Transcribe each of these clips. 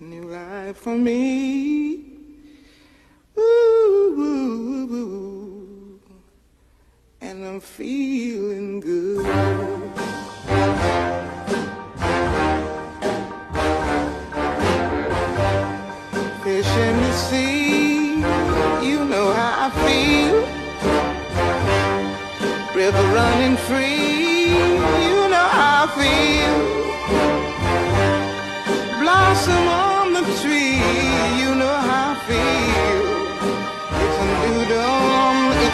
New life for me. Ooh, ooh, ooh, and I'm feeling good. Fish in the sea, you know how I feel. River running free,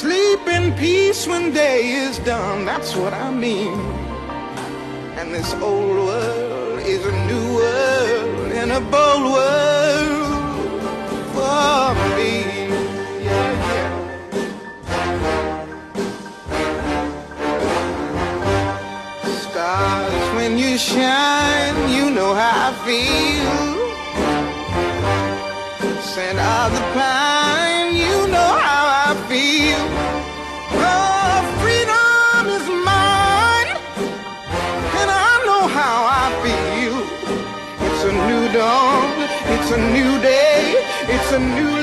Sleep in peace when day is done, that's what I mean. And this old world is a new world and a bold world for me. Stars, when you shine, you know how I feel. Scent of the pine, new day, it's a new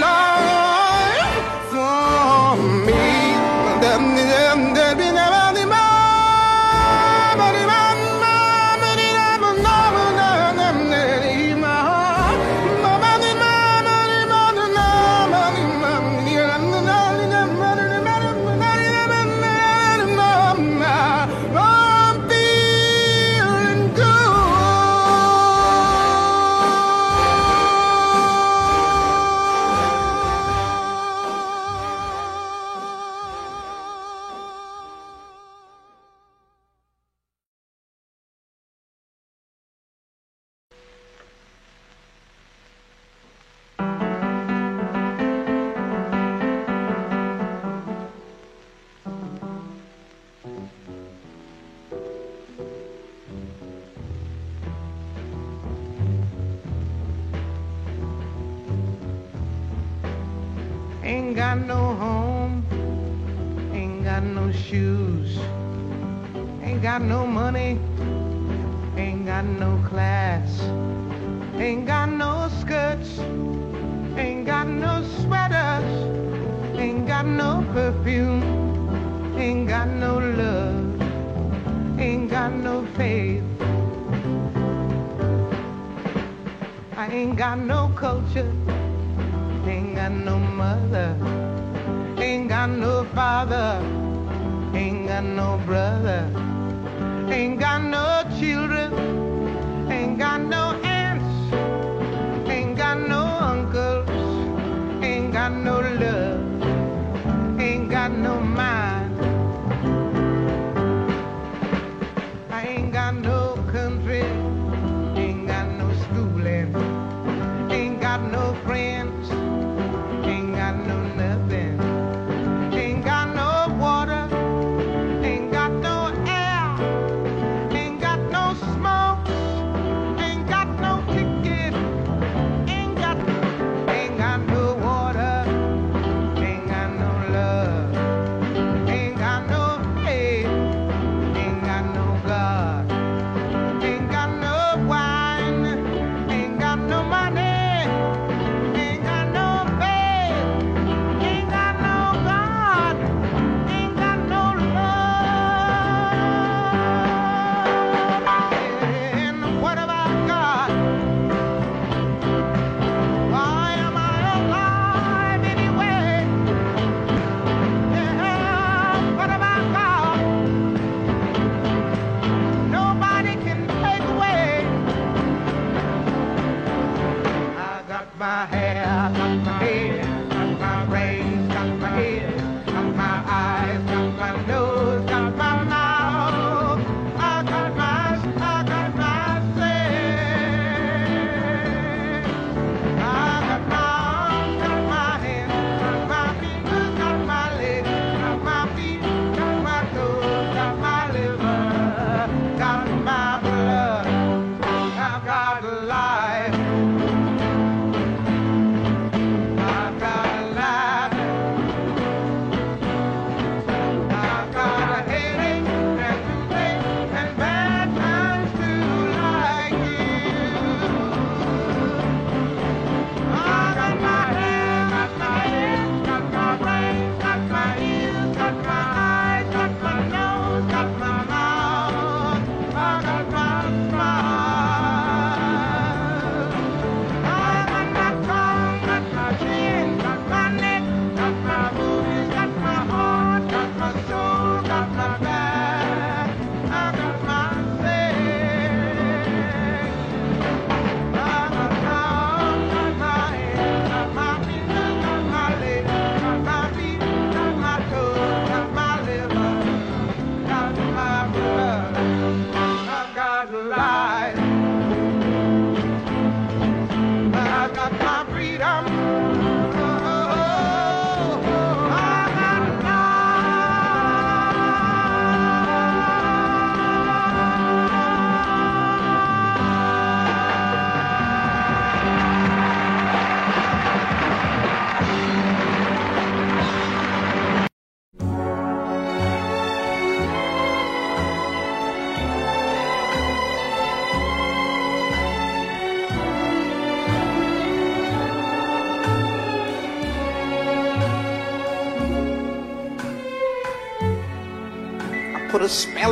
got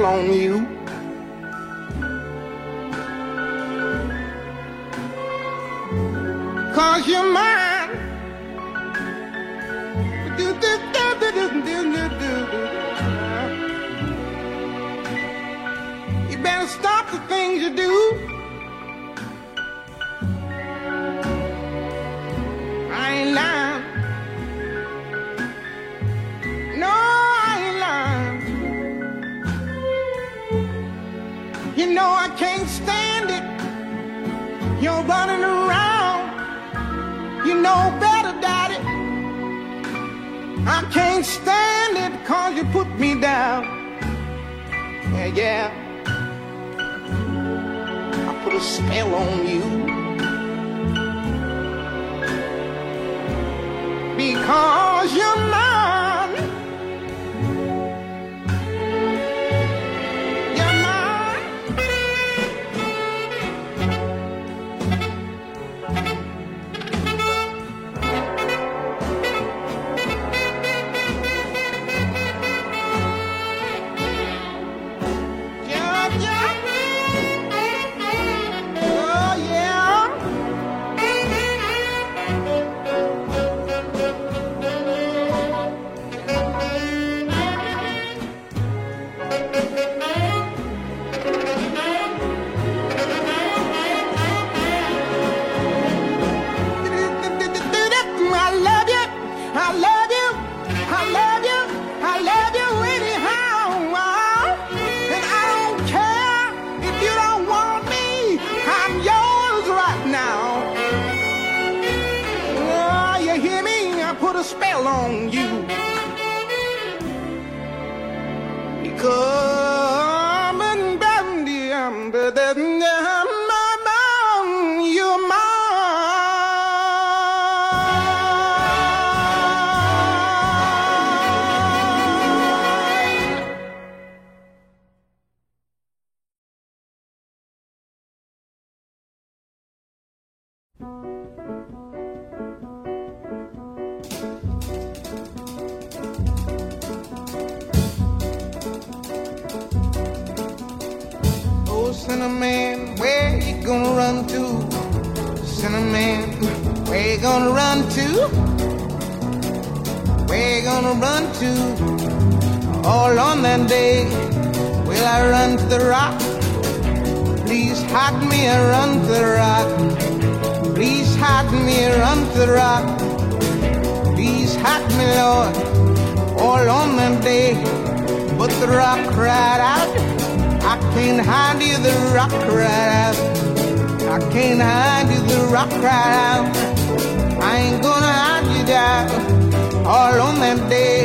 on you. All on that day.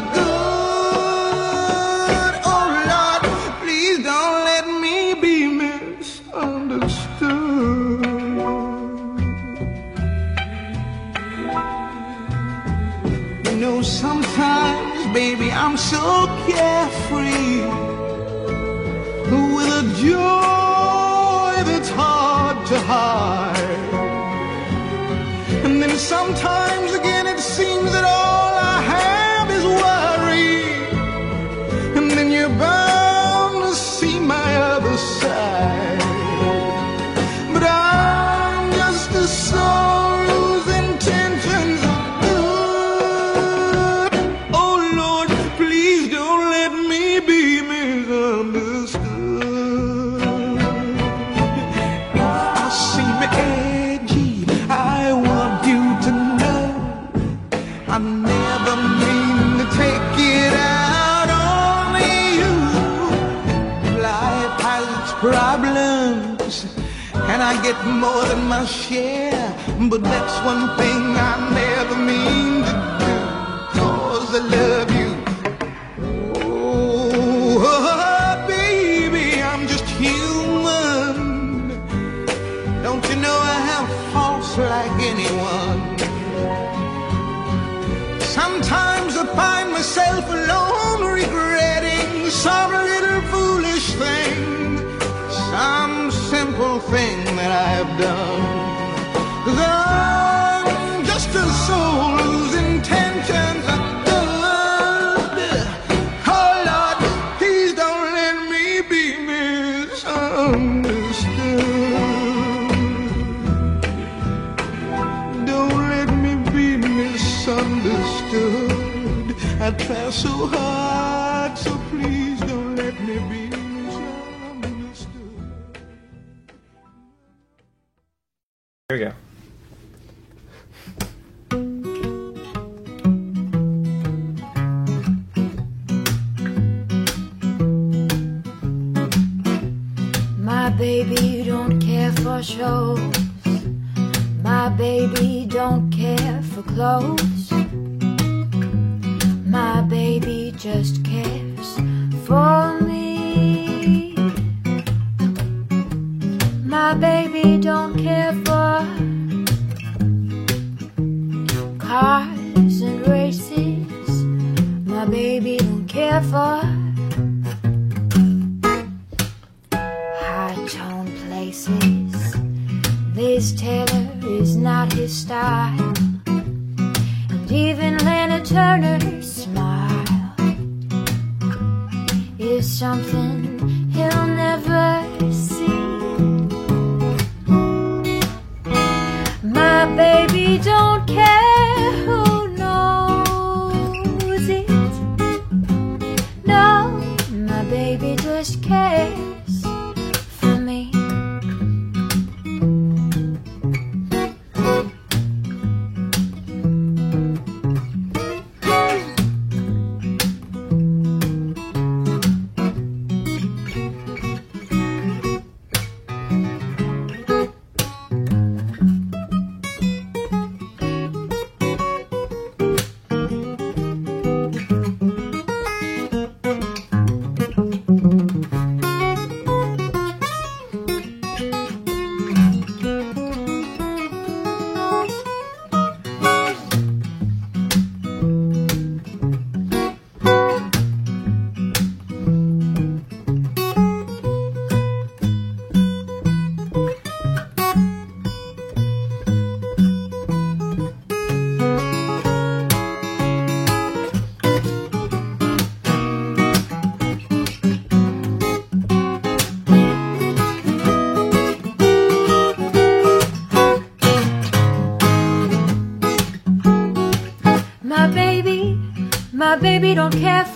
I'm so carefree with a joy that's hard to hide. And then sometimes my share, but that's one thing I never mean to do. Cause I love you. Oh, oh baby, I'm just human. Don't you know I have faults like anyone? Sometimes I find myself alone regretting some little foolish thing, some simple thing that I've done.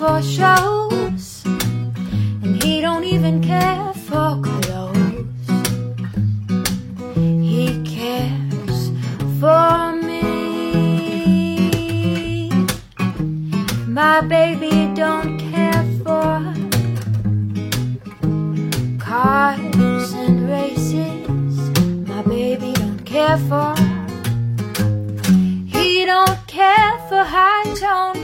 for shows, and he don't even care for clothes. He cares for me. My baby don't care for cars and races. My baby don't care for. He don't care for high tone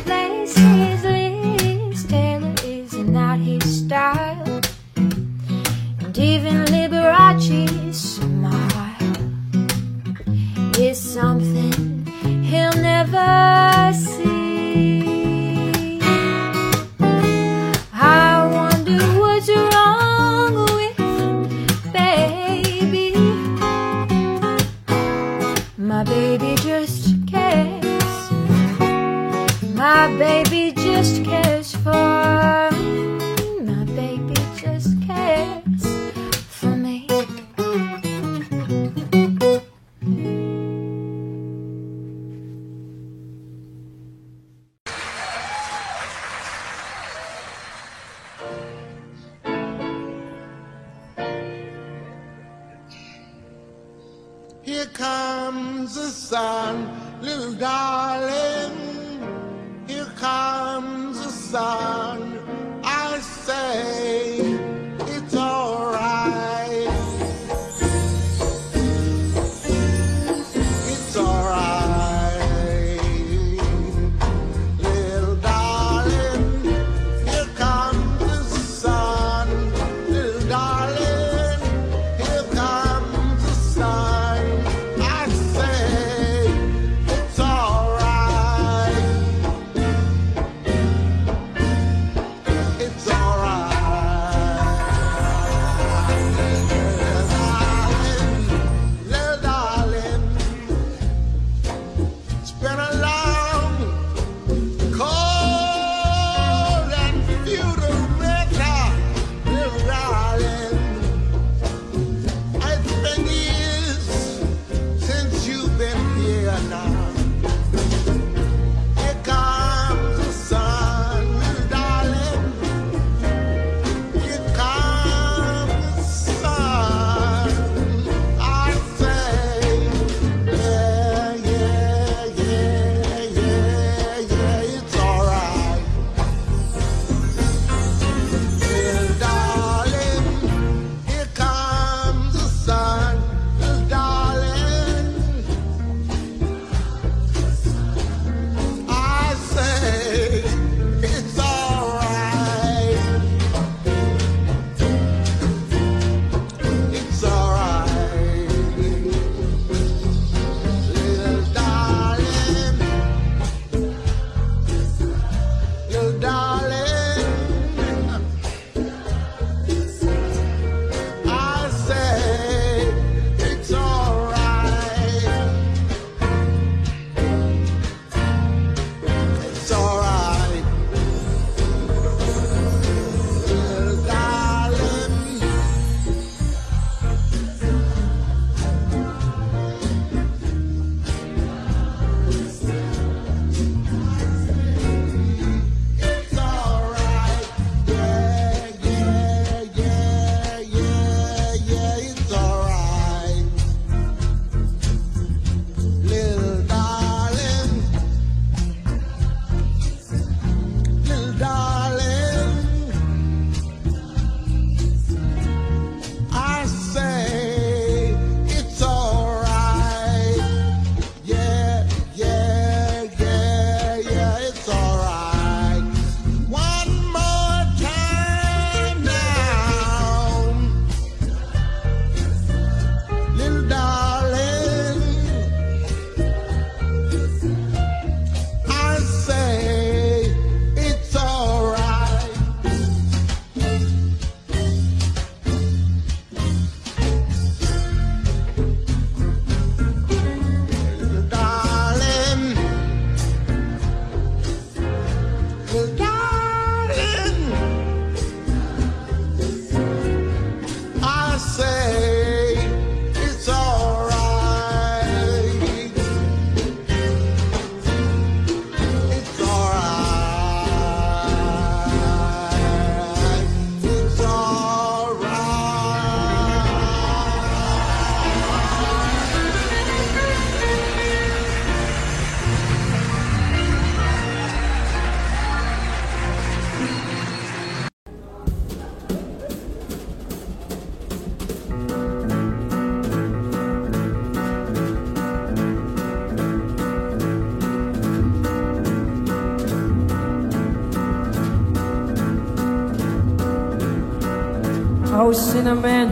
Sinnerman,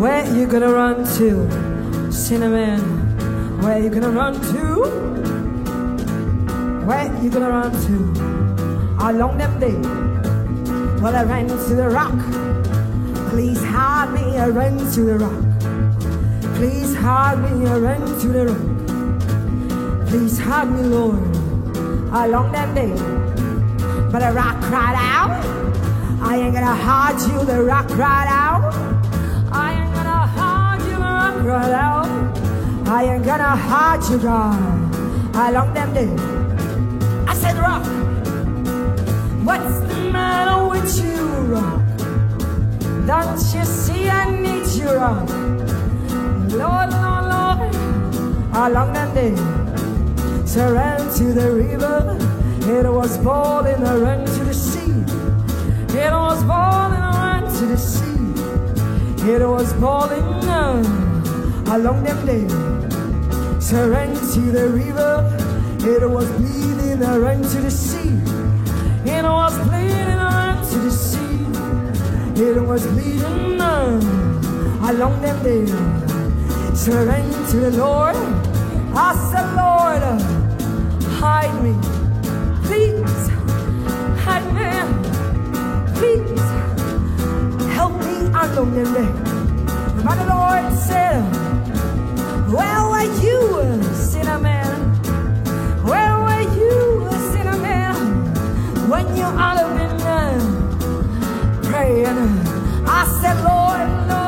where you gonna run to? Sinnerman, where you gonna run to? Where you gonna run to? Along them day, well I ran to the rock. Please hide me, I ran to the rock. Please hide me, I ran to the rock. Please hide me, Lord, along that day. But the rock cried out. I ain't gonna hide you, the rock cried out. Out. I ain't gonna hug you, God, along that day. I said, rock, what's the matter with you, rock? Don't you see I need you, rock? Lord, Lord, Lord, along that day. So I ran to the river, it was boiling, I ran to the sea. It was boiling, I ran to the sea. It was uh, along them days. So I ran to the river, it was bleeding, ran to the sea. It was bleeding, ran to the sea. It was bleeding along them days. So I ran to the Lord. I said, Lord, hide me. Please, hide me. Please, help me along the way. But the Lord said, Where were you? Where were you? When you uh, praying. I said, Lord, Lord,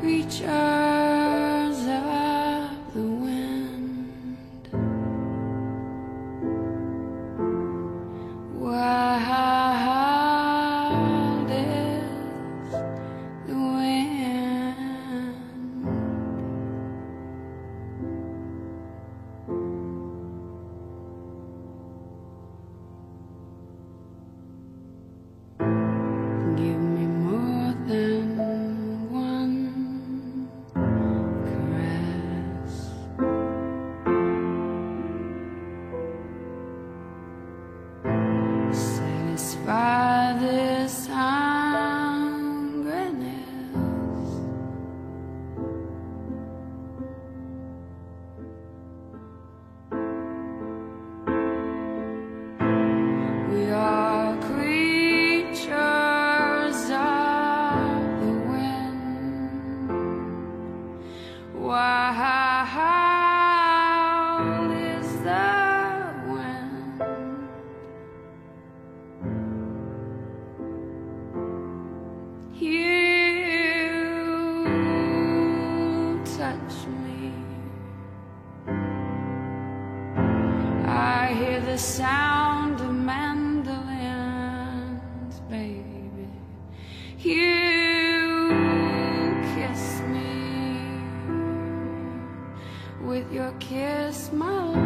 creature. The sound of mandolins, baby. You kiss me with your kiss, my life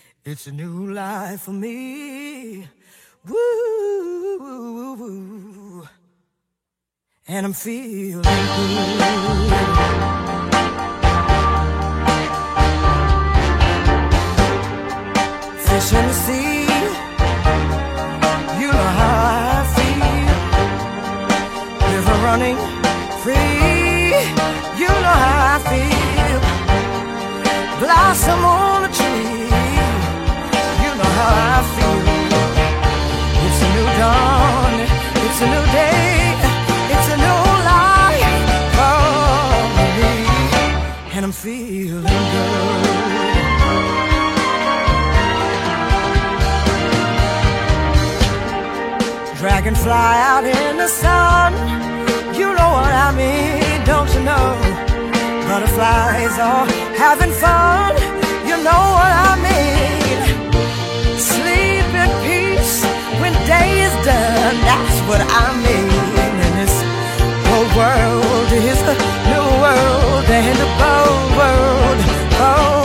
It's a new life for me. Woo. And I'm feeling good. Fish in the sea. You know how I feel. River running free. You know how I feel. Blossom feeling good. Dragonfly out in the sun. You know what I mean, don't you know? Butterflies are having fun. You know what I mean. Sleep in peace when day is done. That's what I mean. World is a new world and a bold world. For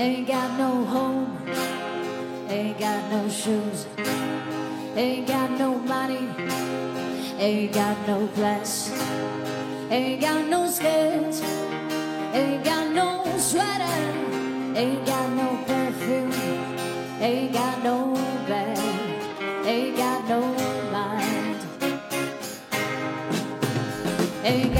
Ain't got no home, ain't got no shoes, ain't got no money, ain't got no class, ain't got no skirt, ain't got no sweater, ain't got no perfume, ain't got no bag, ain't got no mind, ain't got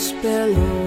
spell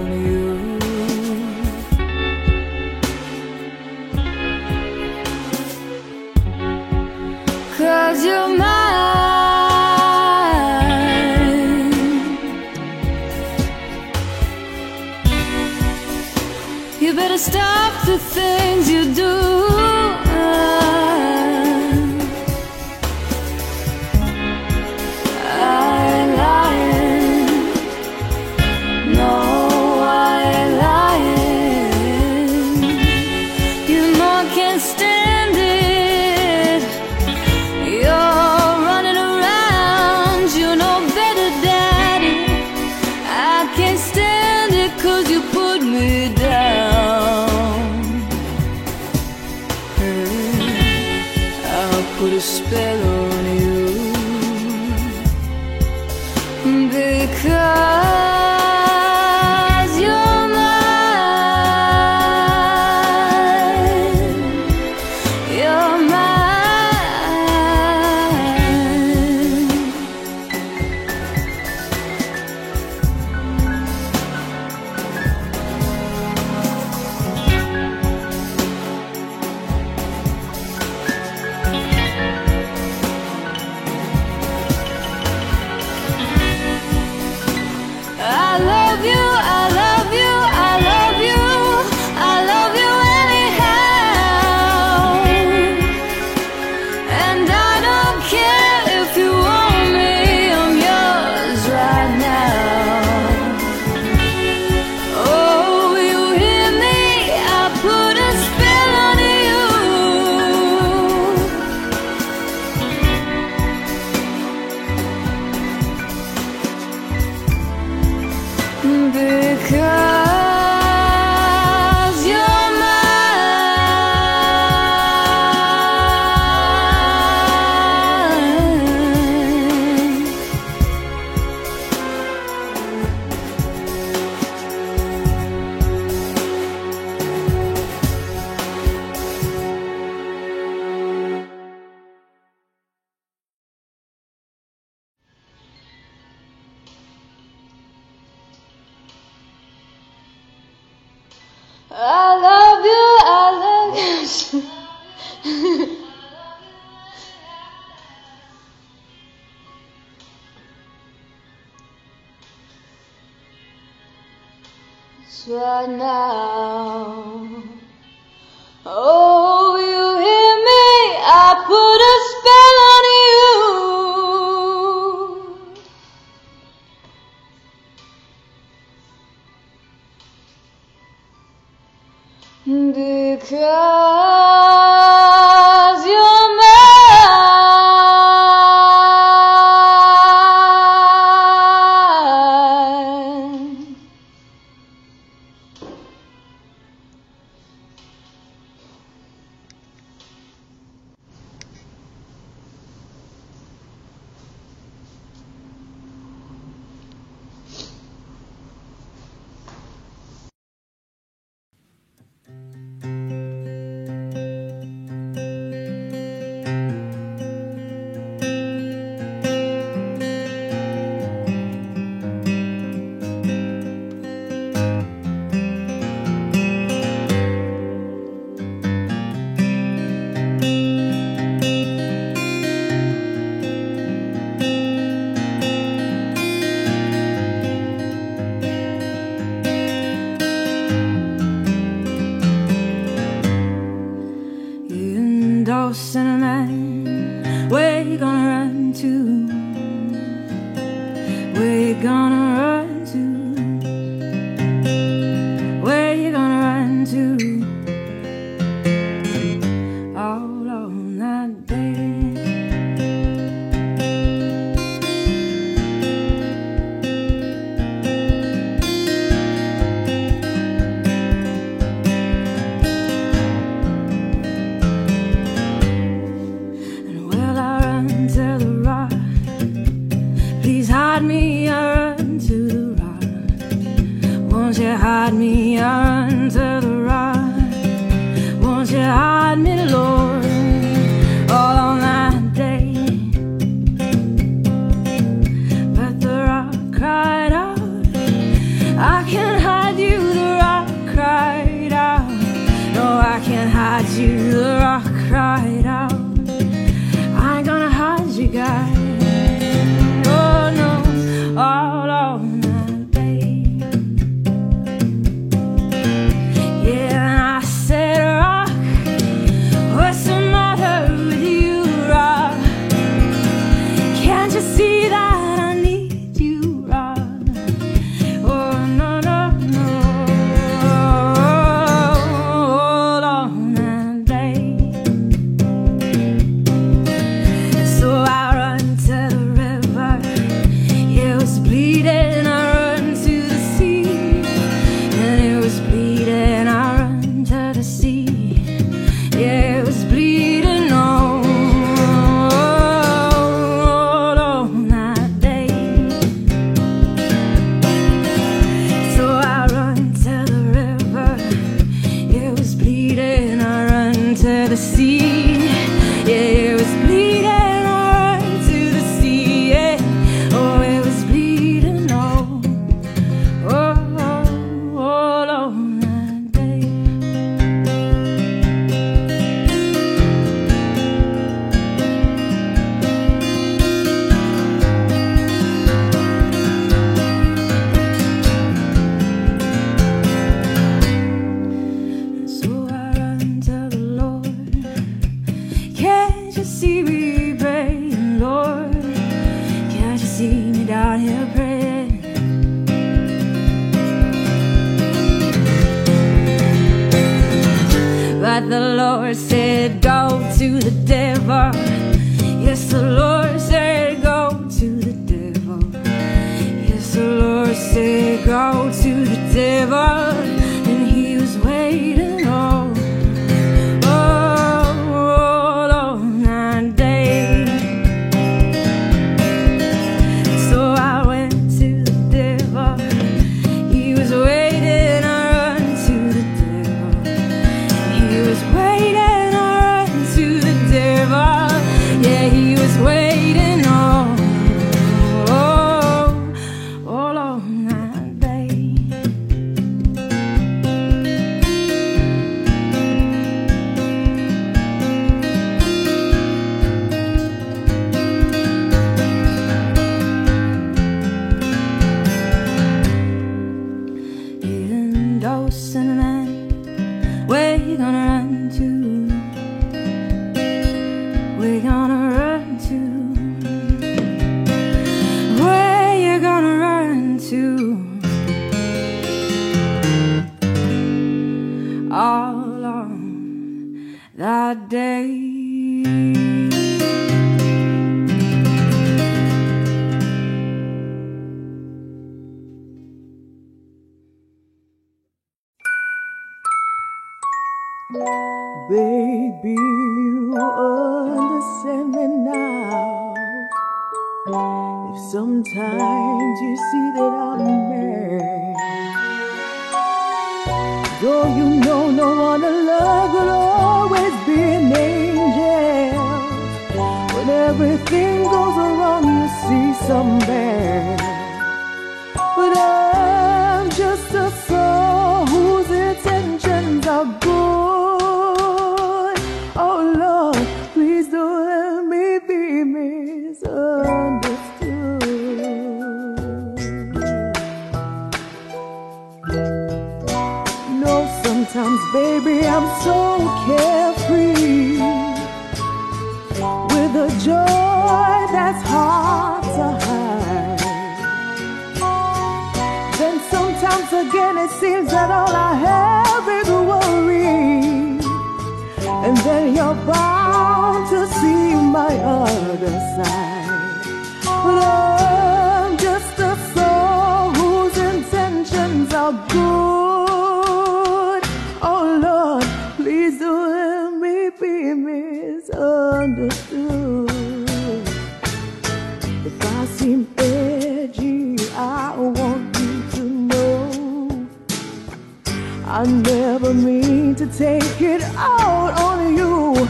take it out on you.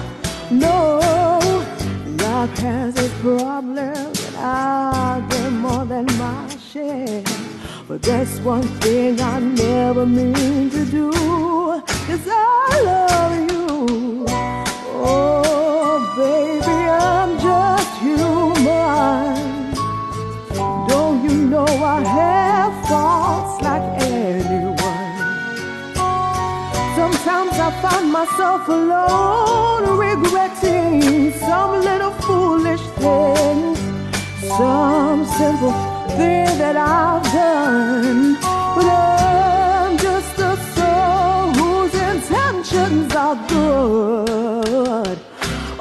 No, love has its problems, and I'll get more than my share. But that's one thing I never mean to do, cause I love you. Oh, baby, I'm just human. Don't you know I have? I find myself alone, regretting some little foolish thing, some simple thing that I've done. But I'm just a soul whose intentions are good.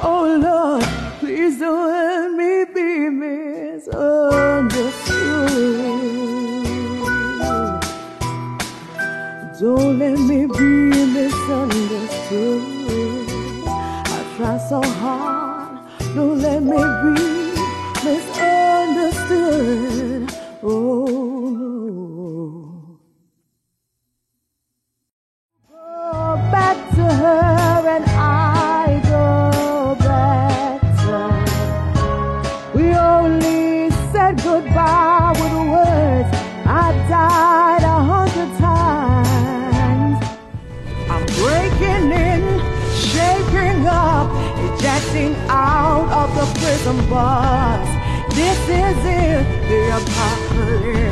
Oh Lord, please don't let me be misunderstood. Don't let me be. I try so hard, don't let me be. Prison bus. This is it, the apocalypse.